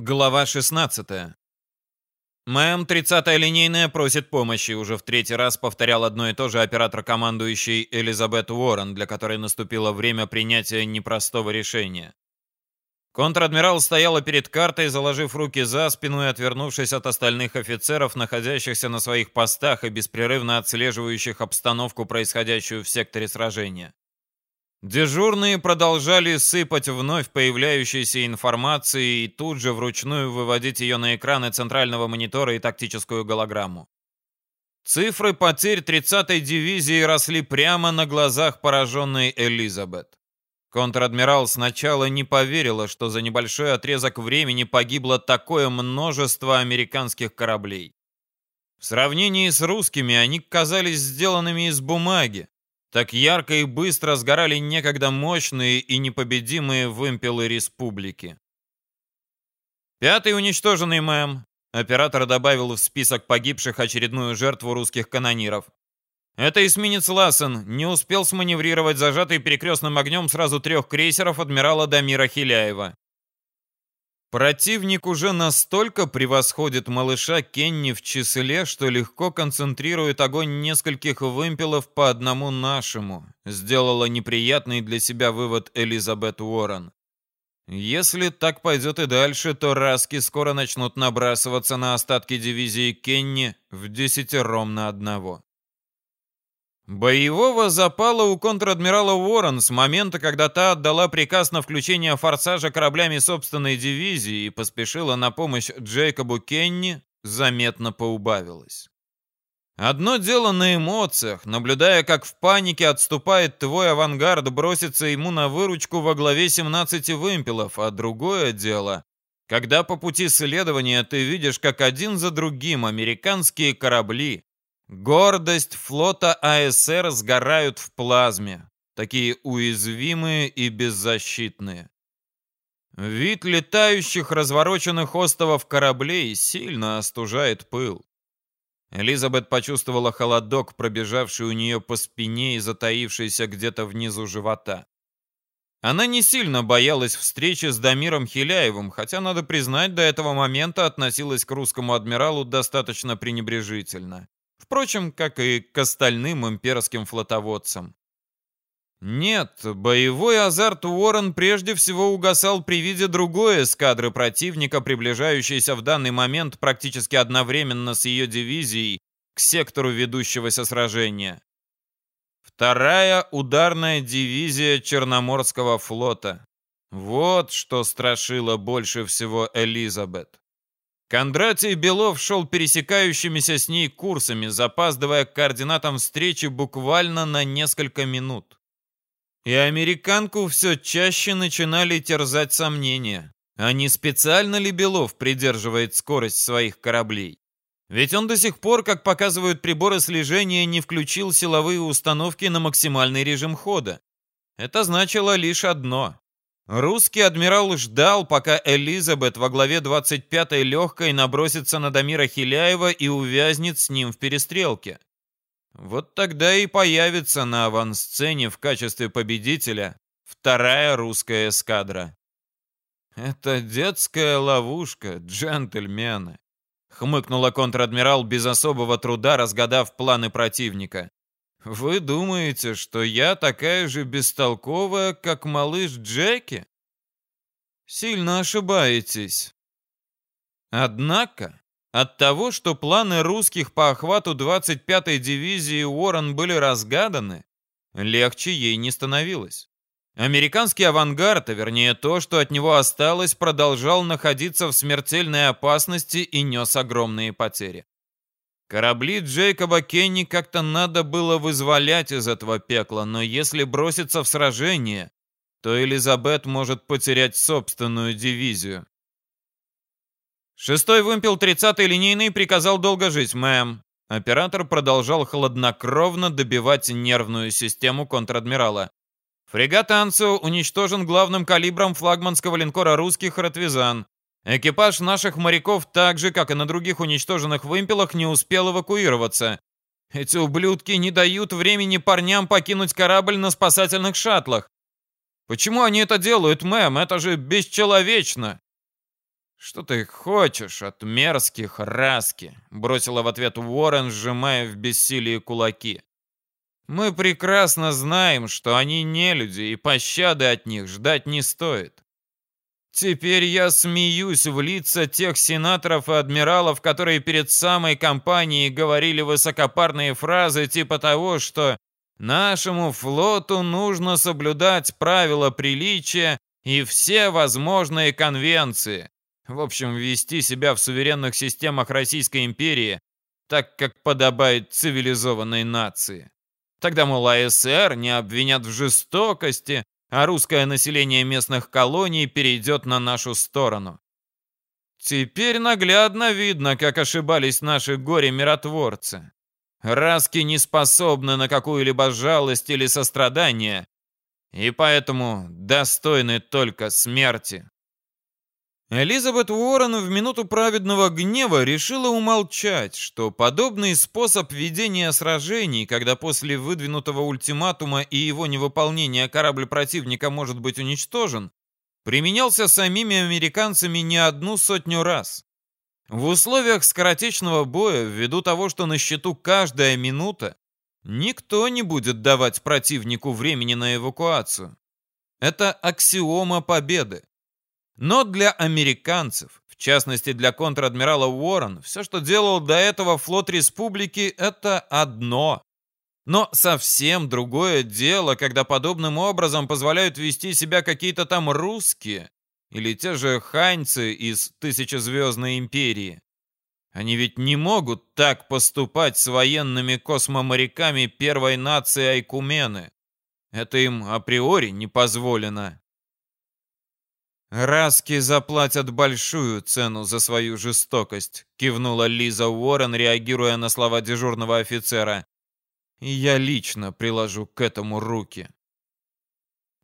Глава 16. Мэм, 30-я линейная просит помощи. Уже в третий раз повторял одно и то же оператор-командующий Элизабет Уоррен, для которой наступило время принятия непростого решения. Контр-адмирал стояла перед картой, заложив руки за спину и отвернувшись от остальных офицеров, находящихся на своих постах и беспрерывно отслеживающих обстановку, происходящую в секторе сражения. Дежурные продолжали сыпать вновь появляющейся информацией и тут же вручную выводить ее на экраны центрального монитора и тактическую голограмму. Цифры потерь 30-й дивизии росли прямо на глазах пораженной Элизабет. Контр-адмирал сначала не поверила, что за небольшой отрезок времени погибло такое множество американских кораблей. В сравнении с русскими они казались сделанными из бумаги, так ярко и быстро сгорали некогда мощные и непобедимые вымпелы республики. Пятый уничтоженный мэм. Оператор добавил в список погибших очередную жертву русских канониров. Это эсминец Лассен не успел сманеврировать зажатый перекрестным огнем сразу трех крейсеров адмирала Дамира Хиляева. Противник уже настолько превосходит малыша Кенни в числе, что легко концентрирует огонь нескольких вымпелов по одному нашему, сделала неприятный для себя вывод Элизабет Уоррен. Если так пойдет и дальше, то раски скоро начнут набрасываться на остатки дивизии Кенни в десятером на одного. Боевого запала у контр-адмирала Уоррен с момента, когда та отдала приказ на включение форсажа кораблями собственной дивизии и поспешила на помощь Джейкобу Кенни, заметно поубавилось. Одно дело на эмоциях, наблюдая, как в панике отступает твой авангард, бросится ему на выручку во главе 17 вымпелов, а другое дело, когда по пути следования ты видишь, как один за другим американские корабли Гордость флота АСР сгорают в плазме, такие уязвимые и беззащитные. Вид летающих развороченных остовов кораблей сильно остужает пыл. Элизабет почувствовала холодок, пробежавший у нее по спине и затаившийся где-то внизу живота. Она не сильно боялась встречи с Дамиром Хиляевым, хотя, надо признать, до этого момента относилась к русскому адмиралу достаточно пренебрежительно. Впрочем, как и к остальным имперским флотоводцам. Нет, боевой азарт Уоррен прежде всего угасал при виде другой эскадры противника, приближающейся в данный момент практически одновременно с ее дивизией к сектору ведущегося сражения. Вторая ударная дивизия Черноморского флота. Вот что страшило больше всего Элизабет. Кондратий Белов шел пересекающимися с ней курсами, запаздывая к координатам встречи буквально на несколько минут. И американку все чаще начинали терзать сомнения. А не специально ли Белов придерживает скорость своих кораблей? Ведь он до сих пор, как показывают приборы слежения, не включил силовые установки на максимальный режим хода. Это значило лишь одно. Русский адмирал ждал, пока Элизабет во главе 25-й легкой набросится на Дамира Хиляева и увязнет с ним в перестрелке. Вот тогда и появится на авансцене в качестве победителя вторая русская эскадра. «Это детская ловушка, джентльмены», — хмыкнула контр-адмирал без особого труда, разгадав планы противника. Вы думаете, что я такая же бестолковая, как малыш Джеки? Сильно ошибаетесь. Однако, от того, что планы русских по охвату 25-й дивизии Уоррен были разгаданы, легче ей не становилось. Американский авангард, а вернее то, что от него осталось, продолжал находиться в смертельной опасности и нес огромные потери. Корабли Джейкоба Кенни как-то надо было вызволять из этого пекла, но если броситься в сражение, то Элизабет может потерять собственную дивизию. Шестой вымпел 30-й линейный приказал долго жить, мэм. Оператор продолжал хладнокровно добивать нервную систему контр-адмирала. Фрегат Ансо уничтожен главным калибром флагманского линкора русских «Ратвизан». Экипаж наших моряков так же, как и на других уничтоженных вымпелах, не успел эвакуироваться. Эти ублюдки не дают времени парням покинуть корабль на спасательных шаттлах. Почему они это делают, мэм? Это же бесчеловечно. «Что ты хочешь от мерзких раски?» — бросила в ответ Уоррен, сжимая в бессилии кулаки. «Мы прекрасно знаем, что они не люди, и пощады от них ждать не стоит. Теперь я смеюсь в лица тех сенаторов и адмиралов, которые перед самой кампанией говорили высокопарные фразы типа того, что нашему флоту нужно соблюдать правила приличия и все возможные конвенции. В общем, вести себя в суверенных системах Российской империи так, как подобает цивилизованной нации. Тогда, мол, АСР не обвинят в жестокости, а русское население местных колоний перейдет на нашу сторону. Теперь наглядно видно, как ошибались наши горе-миротворцы. Раски не способны на какую-либо жалость или сострадание, и поэтому достойны только смерти. Элизабет Уоррен в минуту праведного гнева решила умолчать, что подобный способ ведения сражений, когда после выдвинутого ультиматума и его невыполнения корабль противника может быть уничтожен, применялся самими американцами не одну сотню раз. В условиях скоротечного боя, ввиду того, что на счету каждая минута, никто не будет давать противнику времени на эвакуацию. Это аксиома победы. Но для американцев, в частности для контр-адмирала Уоррен, все, что делал до этого флот республики, это одно. Но совсем другое дело, когда подобным образом позволяют вести себя какие-то там русские или те же ханьцы из Тысячезвездной империи. Они ведь не могут так поступать с военными космоморяками первой нации Айкумены. Это им априори не позволено. «Раски заплатят большую цену за свою жестокость», — кивнула Лиза Уоррен, реагируя на слова дежурного офицера. «И я лично приложу к этому руки».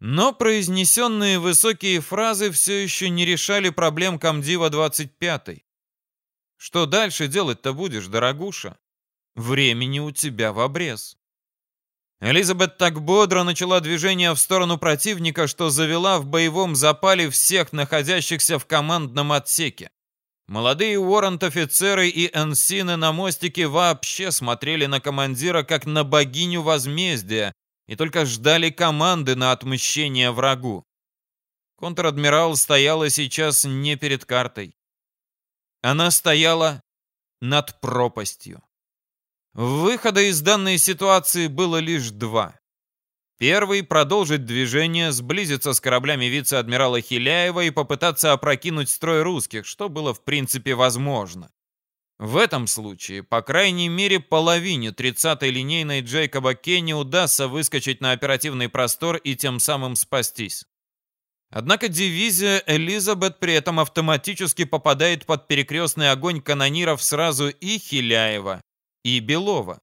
Но произнесенные высокие фразы все еще не решали проблем комдива 25-й. Что дальше делать-то будешь, дорогуша? Времени у тебя в обрез. Элизабет так бодро начала движение в сторону противника, что завела в боевом запале всех находящихся в командном отсеке. Молодые уоррент-офицеры и энсины на мостике вообще смотрели на командира как на богиню возмездия и только ждали команды на отмщение врагу. Контр-адмирал стояла сейчас не перед картой. Она стояла над пропастью. Выхода из данной ситуации было лишь два. Первый — продолжить движение, сблизиться с кораблями вице-адмирала Хиляева и попытаться опрокинуть строй русских, что было в принципе возможно. В этом случае, по крайней мере, половине 30-й линейной Джейкоба Кенни удастся выскочить на оперативный простор и тем самым спастись. Однако дивизия Элизабет при этом автоматически попадает под перекрестный огонь канониров сразу и Хиляева, и Белова.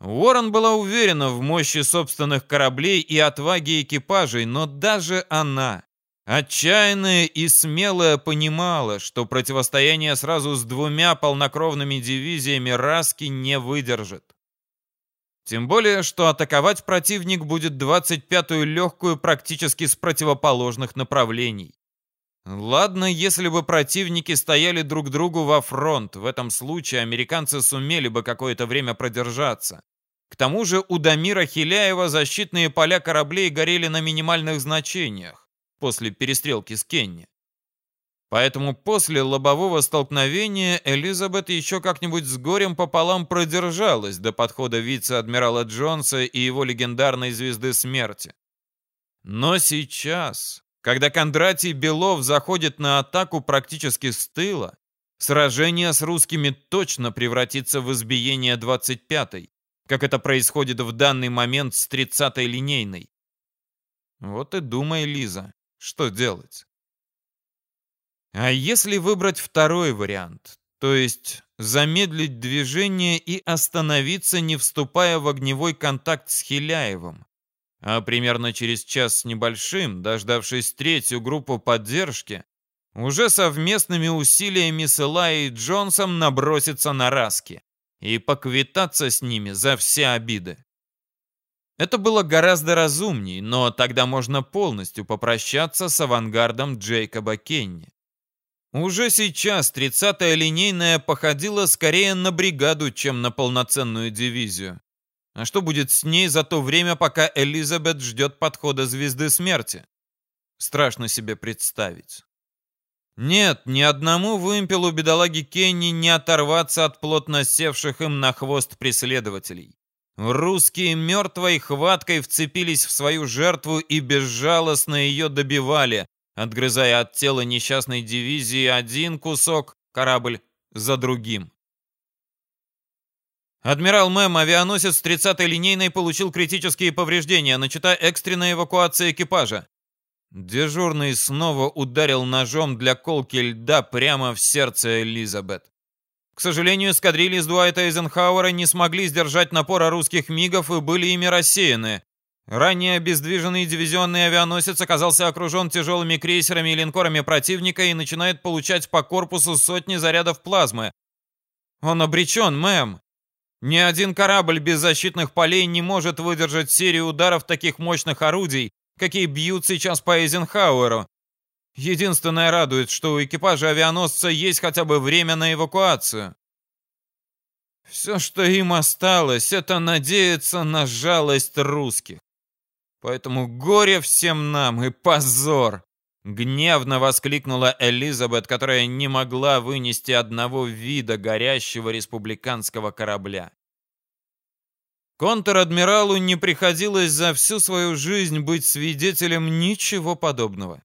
Уоррен была уверена в мощи собственных кораблей и отваге экипажей, но даже она, отчаянная и смелая, понимала, что противостояние сразу с двумя полнокровными дивизиями Раски не выдержит. Тем более, что атаковать противник будет 25-ю легкую практически с противоположных направлений. Ладно, если бы противники стояли друг другу во фронт, в этом случае американцы сумели бы какое-то время продержаться. К тому же у Дамира Хиляева защитные поля кораблей горели на минимальных значениях после перестрелки с Кенни. Поэтому после лобового столкновения Элизабет еще как-нибудь с горем пополам продержалась до подхода вице-адмирала Джонса и его легендарной звезды смерти. Но сейчас, когда Кондратий Белов заходит на атаку практически с тыла, сражение с русскими точно превратится в избиение 25-й, как это происходит в данный момент с 30-й линейной. Вот и думай, Лиза, что делать. А если выбрать второй вариант, то есть замедлить движение и остановиться, не вступая в огневой контакт с Хиляевым? А примерно через час с небольшим, дождавшись третью группу поддержки, уже совместными усилиями с Элай и Джонсом наброситься на Раски и поквитаться с ними за все обиды. Это было гораздо разумнее, но тогда можно полностью попрощаться с авангардом Джейкоба Кенни. Уже сейчас 30-я линейная походила скорее на бригаду, чем на полноценную дивизию. А что будет с ней за то время, пока Элизабет ждет подхода звезды смерти? Страшно себе представить. Нет, ни одному вымпелу бедолаги Кенни не оторваться от плотно севших им на хвост преследователей. Русские мертвой хваткой вцепились в свою жертву и безжалостно ее добивали, отгрызая от тела несчастной дивизии один кусок, корабль, за другим. Адмирал Мэм, авианосец 30-й линейной, получил критические повреждения, начата экстренная эвакуация экипажа. Дежурный снова ударил ножом для колки льда прямо в сердце Элизабет. К сожалению, эскадрильи с Дуайта Эйзенхауэра не смогли сдержать напора русских мигов и были ими рассеяны. Ранее обездвиженный дивизионный авианосец оказался окружен тяжелыми крейсерами и линкорами противника и начинает получать по корпусу сотни зарядов плазмы. Он обречен, мэм. Ни один корабль без защитных полей не может выдержать серию ударов таких мощных орудий, какие бьют сейчас по Эйзенхауэру. Единственное радует, что у экипажа авианосца есть хотя бы время на эвакуацию. Все, что им осталось, это надеяться на жалость русских. Поэтому горе всем нам и позор!» Гневно воскликнула Элизабет, которая не могла вынести одного вида горящего республиканского корабля. Контр-адмиралу не приходилось за всю свою жизнь быть свидетелем ничего подобного.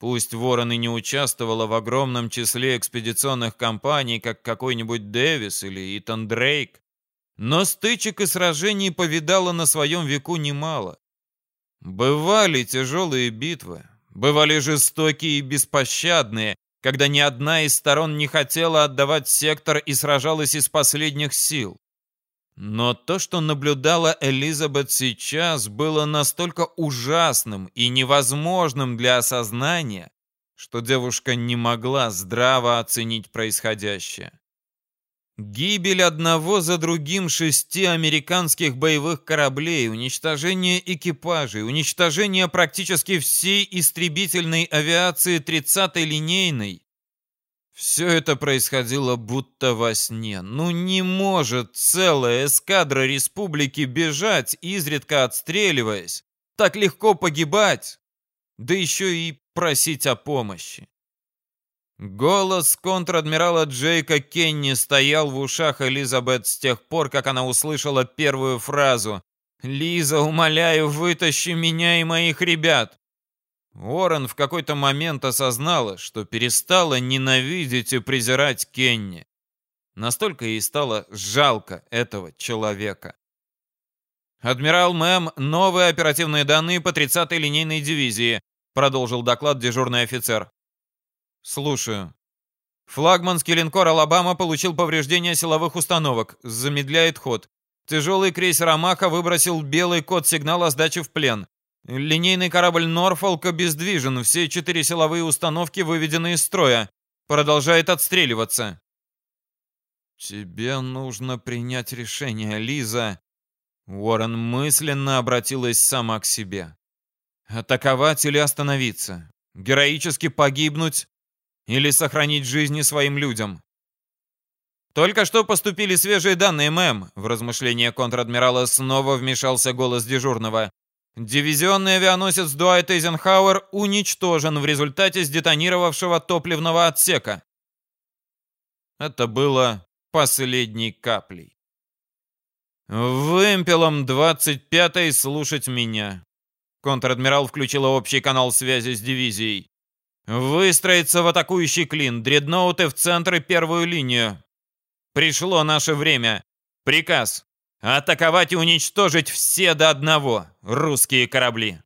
Пусть Ворон и не участвовала в огромном числе экспедиционных компаний, как какой-нибудь Дэвис или Итан Дрейк, но стычек и сражений повидала на своем веку немало. Бывали тяжелые битвы, бывали жестокие и беспощадные, когда ни одна из сторон не хотела отдавать сектор и сражалась из последних сил. Но то, что наблюдала Элизабет сейчас, было настолько ужасным и невозможным для осознания, что девушка не могла здраво оценить происходящее. Гибель одного за другим шести американских боевых кораблей, уничтожение экипажей, уничтожение практически всей истребительной авиации 30-й линейной все это происходило будто во сне. Ну не может целая эскадра республики бежать, изредка отстреливаясь, так легко погибать, да еще и просить о помощи. Голос контр-адмирала Джейка Кенни стоял в ушах Элизабет с тех пор, как она услышала первую фразу «Лиза, умоляю, вытащи меня и моих ребят!» Уоррен в какой-то момент осознала, что перестала ненавидеть и презирать Кенни. Настолько ей стало жалко этого человека. «Адмирал Мэм, новые оперативные данные по 30-й линейной дивизии», продолжил доклад дежурный офицер. «Слушаю». Флагманский линкор «Алабама» получил повреждения силовых установок, замедляет ход. Тяжелый крейсер «Амаха» выбросил белый код сигнала о сдаче в плен. Линейный корабль Норфолк обездвижен, все четыре силовые установки выведены из строя. Продолжает отстреливаться. «Тебе нужно принять решение, Лиза». Уоррен мысленно обратилась сама к себе. «Атаковать или остановиться? Героически погибнуть или сохранить жизни своим людям?» «Только что поступили свежие данные, мэм», — в размышления контр-адмирала снова вмешался голос дежурного. Дивизионный авианосец Дуайт Эйзенхауэр уничтожен в результате сдетонировавшего топливного отсека. Это было последней каплей. Вымпелом 25-й слушать меня. Контр-адмирал включила общий канал связи с дивизией. Выстроиться в атакующий клин, дредноуты в центр и первую линию. Пришло наше время. Приказ Атаковать и уничтожить все до одного русские корабли.